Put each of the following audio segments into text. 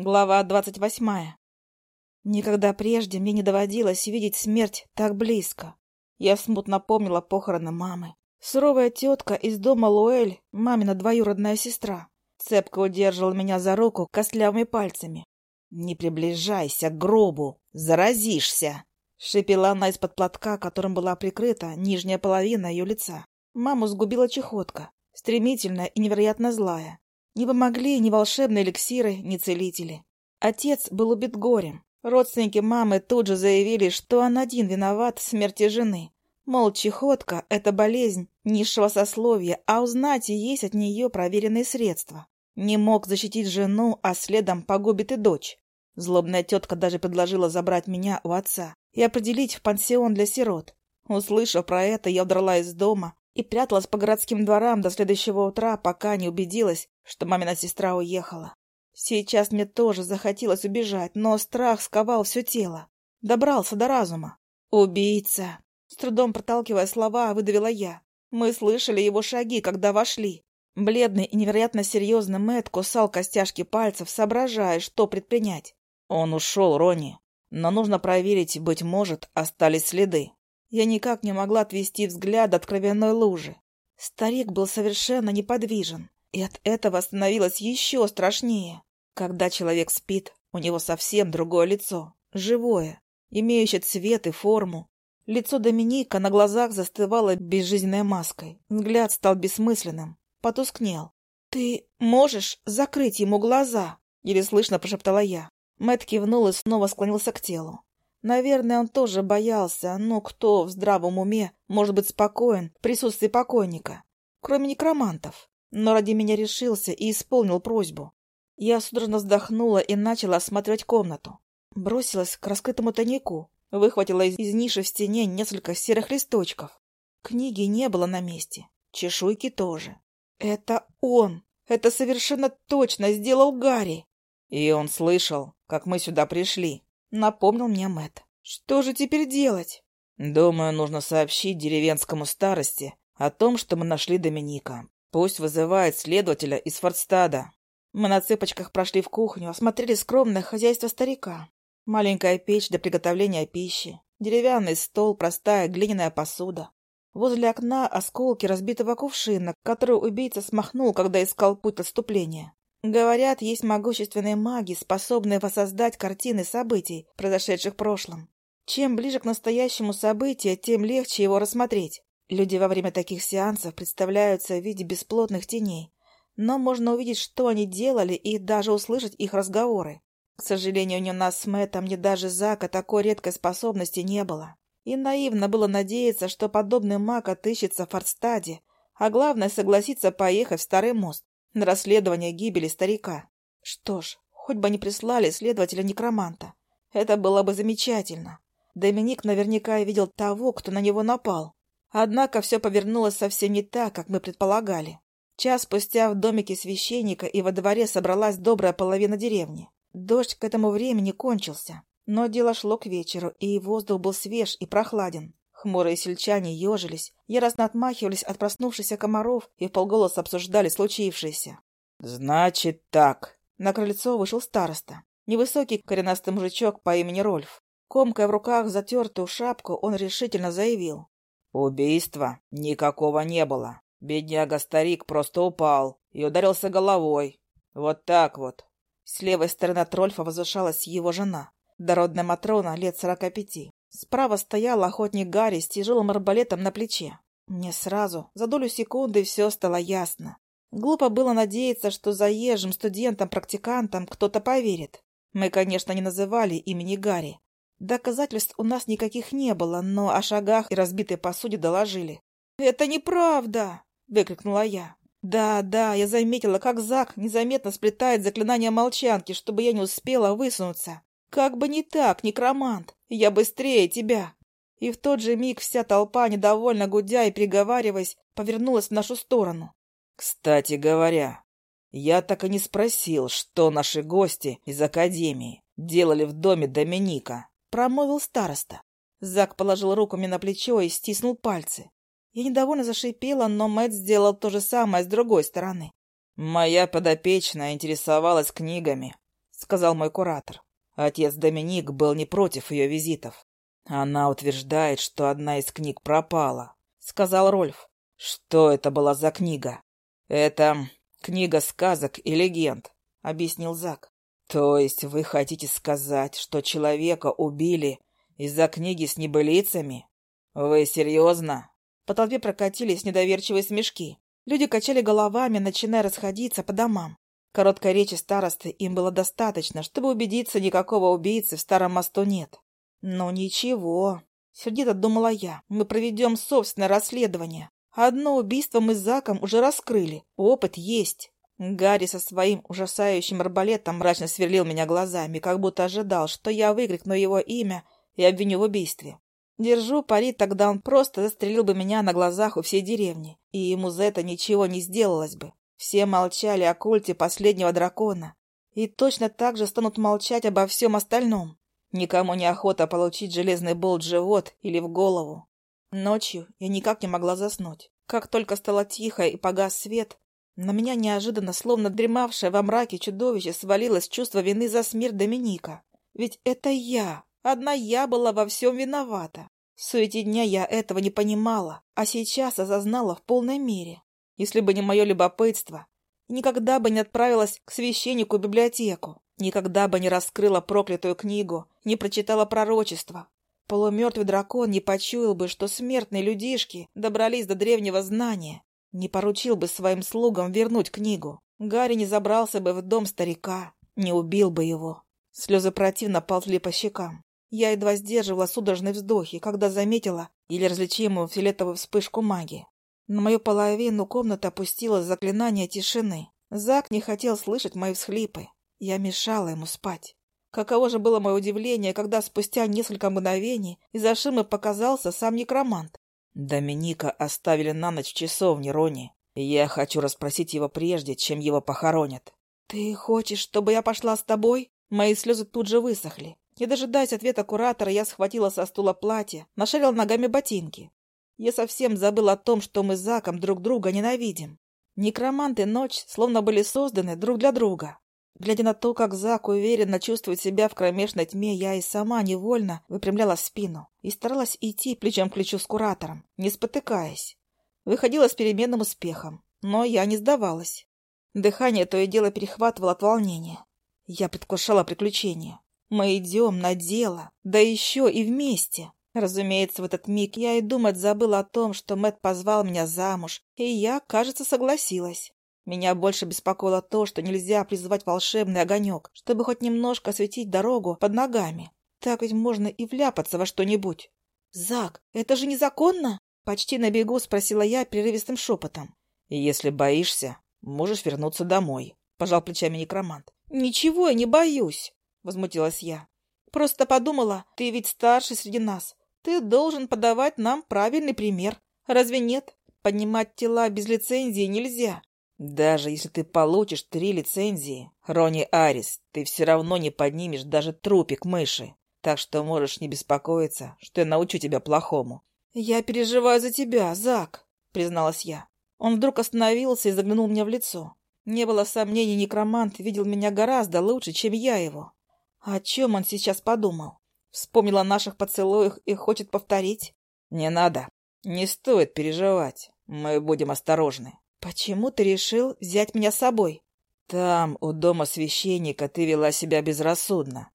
Глава двадцать восьмая. Никогда прежде мне не доводилось видеть смерть так близко. Я смутно помнила похороны мамы. Суровая тетка из дома Луэль, мамина двоюродная сестра, цепко удерживала меня за руку костлявыми пальцами. «Не приближайся к гробу, заразишься!» — шипела она из-под платка, которым была прикрыта нижняя половина ее лица. Маму сгубила чехотка, стремительная и невероятно злая. Не помогли ни волшебные эликсиры, ни целители. Отец был убит горем. Родственники мамы тут же заявили, что он один виноват в смерти жены. Мол, чехотка — это болезнь низшего сословия, а узнать и есть от нее проверенные средства. Не мог защитить жену, а следом погубит и дочь. Злобная тетка даже предложила забрать меня у отца и определить в пансион для сирот. Услышав про это, я удрала из дома и пряталась по городским дворам до следующего утра, пока не убедилась, что мамина сестра уехала. Сейчас мне тоже захотелось убежать, но страх сковал все тело. Добрался до разума. «Убийца!» С трудом проталкивая слова, выдавила я. Мы слышали его шаги, когда вошли. Бледный и невероятно серьезный Мэтт кусал костяшки пальцев, соображая, что предпринять. Он ушел, Ронни. Но нужно проверить, быть может, остались следы. Я никак не могла отвести взгляд от кровяной лужи. Старик был совершенно неподвижен, и от этого становилось еще страшнее. Когда человек спит, у него совсем другое лицо, живое, имеющее цвет и форму. Лицо Доминика на глазах застывало безжизненной маской. Взгляд стал бессмысленным, потускнел. «Ты можешь закрыть ему глаза?» — еле слышно прошептала я. Мэтт кивнул и снова склонился к телу. Наверное, он тоже боялся, но кто в здравом уме может быть спокоен в присутствии покойника, кроме некромантов? Но ради меня решился и исполнил просьбу. Я судорожно вздохнула и начала осматривать комнату. Бросилась к раскрытому тайнику, выхватила из, из ниши в стене несколько серых листочков. Книги не было на месте, чешуйки тоже. Это он! Это совершенно точно сделал Гарри! И он слышал, как мы сюда пришли, Напомнил мне Мэт. Что же теперь делать? Думаю, нужно сообщить деревенскому старости о том, что мы нашли Доминика. Пусть вызывает следователя из Фордстада. Мы на цыпочках прошли в кухню, осмотрели скромное хозяйство старика. Маленькая печь для приготовления пищи, деревянный стол, простая глиняная посуда. Возле окна осколки разбитого кувшина, который убийца смахнул, когда искал путь отступления. Говорят, есть могущественные маги, способные воссоздать картины событий, произошедших в прошлом. Чем ближе к настоящему событию, тем легче его рассмотреть. Люди во время таких сеансов представляются в виде бесплотных теней, но можно увидеть, что они делали, и даже услышать их разговоры. К сожалению, ни у нас с Мэттом, ни даже Зака такой редкой способности не было. И наивно было надеяться, что подобный маг отыщется в Фордстаде, а главное согласиться поехать в Старый мост на расследование гибели старика. Что ж, хоть бы они прислали следователя-некроманта. Это было бы замечательно. Доминик наверняка видел того, кто на него напал. Однако все повернулось совсем не так, как мы предполагали. Час спустя в домике священника и во дворе собралась добрая половина деревни. Дождь к этому времени кончился, но дело шло к вечеру, и воздух был свеж и прохладен. Хмурые сельчане ежились, яростно отмахивались от проснувшихся комаров и полголоса обсуждали случившееся. «Значит так». На крыльцо вышел староста. Невысокий коренастый мужичок по имени Рольф. Комкая в руках затертую шапку, он решительно заявил. «Убийства никакого не было. Бедняга-старик просто упал и ударился головой. Вот так вот». С левой стороны от Рольфа возвышалась его жена, дородная Матрона лет сорока пяти. Справа стоял охотник Гарри с тяжелым арбалетом на плече. Мне сразу, за долю секунды, все стало ясно. Глупо было надеяться, что заезжим студентам-практикантам кто-то поверит. Мы, конечно, не называли имени Гарри. Доказательств у нас никаких не было, но о шагах и разбитой посуде доложили. «Это неправда!» — выкрикнула я. «Да, да, я заметила, как Зак незаметно сплетает заклинание молчанки, чтобы я не успела высунуться. Как бы не так, некромант, я быстрее тебя. И в тот же миг вся толпа, недовольно гудя и приговариваясь, повернулась в нашу сторону. Кстати говоря, я так и не спросил, что наши гости из Академии делали в доме Доминика, промолвил староста. Зак положил руку мне на плечо и стиснул пальцы. Я недовольно зашипела, но Мэтт сделал то же самое с другой стороны. Моя подопечная интересовалась книгами, сказал мой куратор. Отец Доминик был не против ее визитов. Она утверждает, что одна из книг пропала, сказал Рольф. Что это была за книга? Это книга сказок и легенд, объяснил Зак. То есть вы хотите сказать, что человека убили из-за книги с небылицами? Вы серьезно? По толпе прокатились недоверчивые смешки. Люди качали головами, начиная расходиться по домам. Короткой речи старосты им было достаточно, чтобы убедиться, никакого убийцы в старом мосту нет. Но ничего, сердито думала я, мы проведем собственное расследование. Одно убийство мы с Заком уже раскрыли, опыт есть. Гарри со своим ужасающим арбалетом мрачно сверлил меня глазами, как будто ожидал, что я выкрикну его имя и обвиню в убийстве. Держу пари, тогда он просто застрелил бы меня на глазах у всей деревни, и ему за это ничего не сделалось бы. Все молчали о культе последнего дракона. И точно так же станут молчать обо всем остальном. Никому не охота получить железный болт в живот или в голову. Ночью я никак не могла заснуть. Как только стало тихо и погас свет, на меня неожиданно, словно дремавшее во мраке чудовище, свалилось чувство вины за смерть Доминика. Ведь это я, одна я была во всем виновата. В суете дня я этого не понимала, а сейчас осознала в полной мере. Если бы не мое любопытство, никогда бы не отправилась к священнику в библиотеку, никогда бы не раскрыла проклятую книгу, не прочитала пророчество. Полумертвый дракон не почуял бы, что смертные людишки добрались до древнего знания, не поручил бы своим слугам вернуть книгу. Гарри не забрался бы в дом старика, не убил бы его. Слезы противно ползли по щекам. Я едва сдерживала судорожные вздохи, когда заметила или различимую фиолетовую вспышку магии. На мою половину комната опустилось заклинание тишины. Зак не хотел слышать мои всхлипы. Я мешала ему спать. Каково же было мое удивление, когда спустя несколько мгновений из-за шимы показался сам некромант. Доминика оставили на ночь в часовне, Рони. Я хочу расспросить его прежде, чем его похоронят. «Ты хочешь, чтобы я пошла с тобой?» Мои слезы тут же высохли. Не дожидаясь ответа куратора, я схватила со стула платье, нашарила ногами ботинки. Я совсем забыл о том, что мы с Заком друг друга ненавидим. Некроманты ночь словно были созданы друг для друга. Глядя на то, как Зак уверенно чувствует себя в кромешной тьме, я и сама невольно выпрямляла спину и старалась идти плечом к плечу с куратором, не спотыкаясь. Выходила с переменным успехом, но я не сдавалась. Дыхание то и дело перехватывало от волнения. Я предвкушала приключения. Мы идем на дело, да еще и вместе. Разумеется, в этот миг я и думать забыла о том, что Мэт позвал меня замуж, и я, кажется, согласилась. Меня больше беспокоило то, что нельзя призвать волшебный огонек, чтобы хоть немножко осветить дорогу под ногами. Так ведь можно и вляпаться во что-нибудь. «Зак, это же незаконно?» Почти на бегу спросила я прерывистым шепотом. «Если боишься, можешь вернуться домой», — пожал плечами некромант. «Ничего я не боюсь», — возмутилась я. «Просто подумала, ты ведь старший среди нас. Ты должен подавать нам правильный пример. Разве нет? Поднимать тела без лицензии нельзя. Даже если ты получишь три лицензии, Рони Арис, ты все равно не поднимешь даже трупик мыши. Так что можешь не беспокоиться, что я научу тебя плохому. Я переживаю за тебя, Зак, призналась я. Он вдруг остановился и заглянул мне в лицо. Не было сомнений, некромант видел меня гораздо лучше, чем я его. О чем он сейчас подумал? Вспомнил о наших поцелуях и хочет повторить? Не надо. Не стоит переживать. Мы будем осторожны. Почему ты решил взять меня с собой? Там, у дома священника, ты вела себя безрассудно.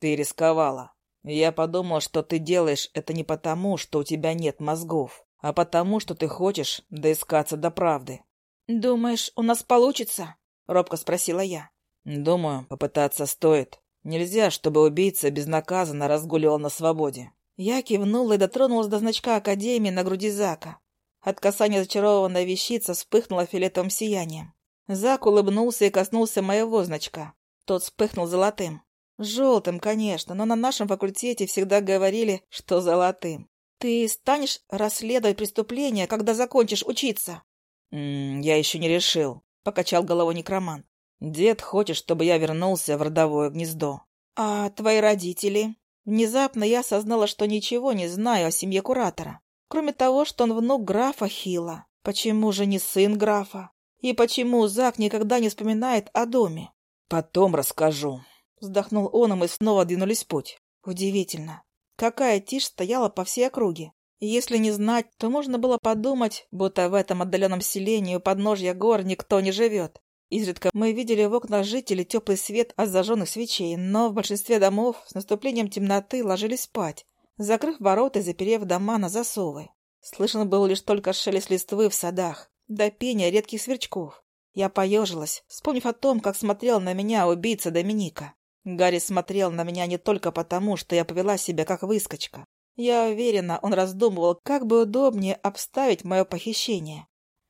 Ты рисковала. Я подумал, что ты делаешь это не потому, что у тебя нет мозгов, а потому, что ты хочешь доискаться до правды. «Думаешь, у нас получится?» — робко спросила я. «Думаю, попытаться стоит. Нельзя, чтобы убийца безнаказанно разгуливал на свободе. Я кивнула и дотронулась до значка Академии на груди Зака. От касания зачарованная вещица вспыхнула фиолетовым сиянием. Зак улыбнулся и коснулся моего значка. Тот вспыхнул золотым. Желтым, конечно, но на нашем факультете всегда говорили, что золотым. Ты станешь расследовать преступление, когда закончишь учиться? «М -м, я еще не решил, покачал головой некромант. Дед хочет, чтобы я вернулся в родовое гнездо. А твои родители? Внезапно я осознала, что ничего не знаю о семье куратора. Кроме того, что он внук графа Хила. Почему же не сын графа? И почему Зак никогда не вспоминает о доме? Потом расскажу. Вздохнул он, и мы снова двинулись в путь. Удивительно. Какая тишь стояла по всей округе. И если не знать, то можно было подумать, будто в этом отдаленном селении у подножья гор никто не живет. Изредка мы видели в окнах жителей теплый свет от зажженных свечей, но в большинстве домов с наступлением темноты ложились спать, закрыв ворота и заперев дома на засовы. Слышен был лишь только шелест листвы в садах, до пения редких сверчков. Я поежилась, вспомнив о том, как смотрел на меня убийца Доминика. Гарри смотрел на меня не только потому, что я повела себя как выскочка. Я уверена, он раздумывал, как бы удобнее обставить мое похищение.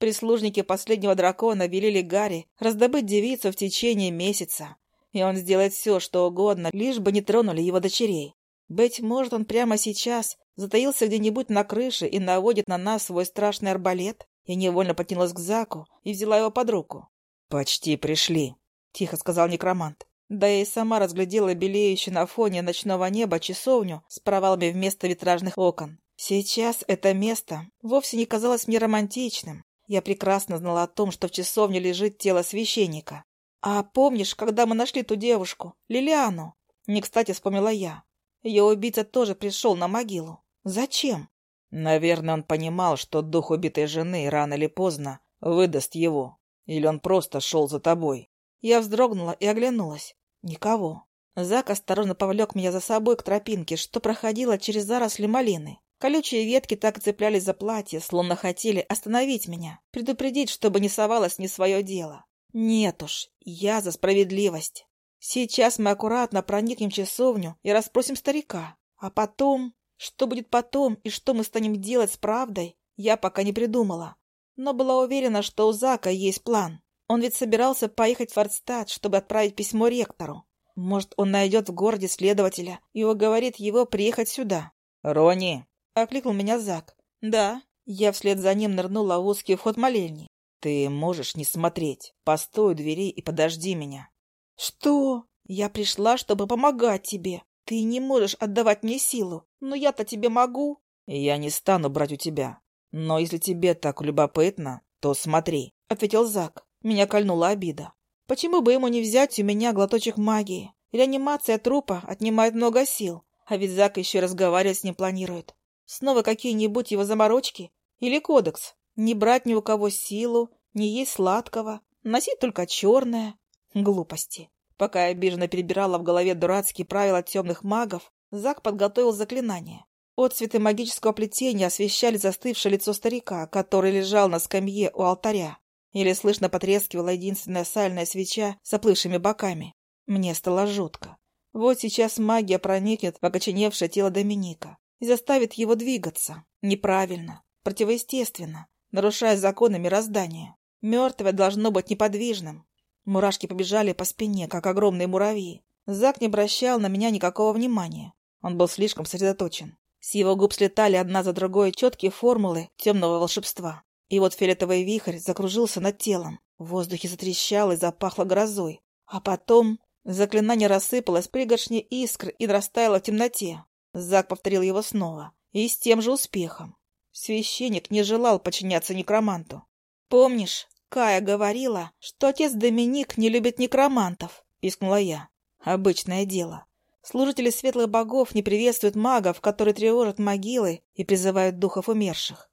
Прислужники последнего дракона велели Гарри раздобыть девицу в течение месяца, и он сделает все, что угодно, лишь бы не тронули его дочерей. Быть может, он прямо сейчас затаился где-нибудь на крыше и наводит на нас свой страшный арбалет? Я невольно потянулась к Заку и взяла его под руку. «Почти пришли», — тихо сказал некромант. Да я и сама разглядела белеющую на фоне ночного неба часовню с провалами вместо витражных окон. Сейчас это место вовсе не казалось мне романтичным. Я прекрасно знала о том, что в часовне лежит тело священника. «А помнишь, когда мы нашли ту девушку, Лилиану?» Не кстати вспомнила я. Ее убийца тоже пришел на могилу. Зачем? Наверное, он понимал, что дух убитой жены рано или поздно выдаст его. Или он просто шел за тобой. Я вздрогнула и оглянулась. Никого. Зак осторожно повлек меня за собой к тропинке, что проходила через заросли малины. Колючие ветки так цеплялись за платье, словно хотели остановить меня, предупредить, чтобы не совалось не свое дело. Нет уж, я за справедливость. Сейчас мы аккуратно проникнем в часовню и расспросим старика. А потом... Что будет потом и что мы станем делать с правдой, я пока не придумала. Но была уверена, что у Зака есть план. Он ведь собирался поехать в Фордстад, чтобы отправить письмо ректору. Может, он найдет в городе следователя и уговорит его приехать сюда. «Ронни!» — окликнул меня Зак. «Да». Я вслед за ним нырнула в узкий вход молельни. «Ты можешь не смотреть. Постой у двери и подожди меня». «Что? Я пришла, чтобы помогать тебе. Ты не можешь отдавать мне силу, но я-то тебе могу». «Я не стану брать у тебя. Но если тебе так любопытно, то смотри», — ответил Зак. Меня кольнула обида. Почему бы ему не взять у меня глоточек магии? Реанимация трупа отнимает много сил, а ведь Зак еще разговаривать с ним планирует. Снова какие-нибудь его заморочки? Или кодекс? Не брать ни у кого силу, не есть сладкого, носить только черное. Глупости. Пока я обиженно перебирала в голове дурацкие правила темных магов, Зак подготовил заклинание. Отцветы магического плетения освещали застывшее лицо старика, который лежал на скамье у алтаря. Или слышно потрескивала единственная сальная свеча с оплывшими боками. Мне стало жутко. Вот сейчас магия проникнет в окоченевшее тело Доминика и заставит его двигаться. Неправильно, противоестественно, нарушая законы мироздания. Мертвое должно быть неподвижным. Мурашки побежали по спине, как огромные муравьи. Зак не обращал на меня никакого внимания. Он был слишком сосредоточен. С его губ слетали одна за другой четкие формулы темного волшебства. И вот фиолетовый вихрь закружился над телом. В воздухе затрещало и запахло грозой. А потом заклинание рассыпалось пригоршни искр и растаяло в темноте. Зак повторил его снова. И с тем же успехом. Священник не желал подчиняться некроманту. «Помнишь, Кая говорила, что отец Доминик не любит некромантов?» — пискнула я. «Обычное дело. Служители светлых богов не приветствуют магов, которые тревожат могилы и призывают духов умерших.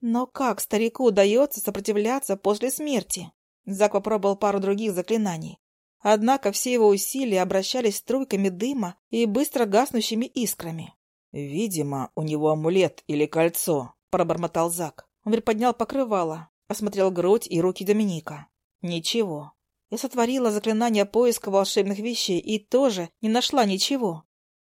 Но как старику удается сопротивляться после смерти? Зак попробовал пару других заклинаний. Однако все его усилия обращались струйками дыма и быстро гаснущими искрами. «Видимо, у него амулет или кольцо», — пробормотал Зак. Он приподнял покрывало, осмотрел грудь и руки Доминика. «Ничего. Я сотворила заклинание поиска волшебных вещей и тоже не нашла ничего.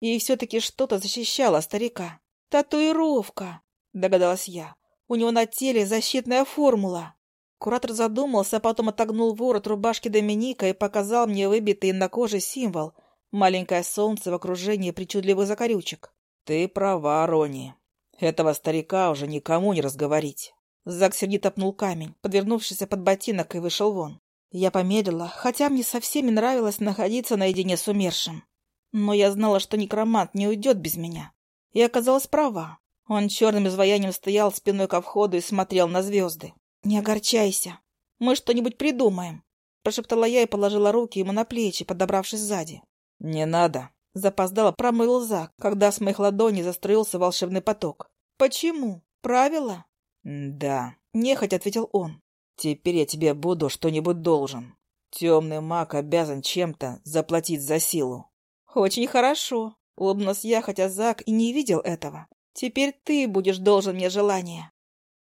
И все-таки что-то защищало старика. «Татуировка!» — догадалась я. У него на теле защитная формула. Куратор задумался, а потом отогнул ворот рубашки Доминика и показал мне выбитый на коже символ — маленькое солнце в окружении причудливых закорючек. «Ты права, Рони. Этого старика уже никому не разговорить». Зак сердито пнул камень, подвернувшийся под ботинок, и вышел вон. Я помедлила, хотя мне совсем не нравилось находиться наедине с умершим. Но я знала, что некромант не уйдет без меня. И оказалась права. Он черным изваянием стоял спиной ко входу и смотрел на звезды. «Не огорчайся. Мы что-нибудь придумаем», — прошептала я и положила руки ему на плечи, подобравшись сзади. «Не надо». Запоздало промыл Зак, когда с моих ладоней застроился волшебный поток. «Почему? Правила?» «Да», — нехоть ответил он. «Теперь я тебе буду что-нибудь должен. Темный маг обязан чем-то заплатить за силу». «Очень хорошо», — улыбнулась я, хотя Зак и не видел этого. «Теперь ты будешь должен мне желание».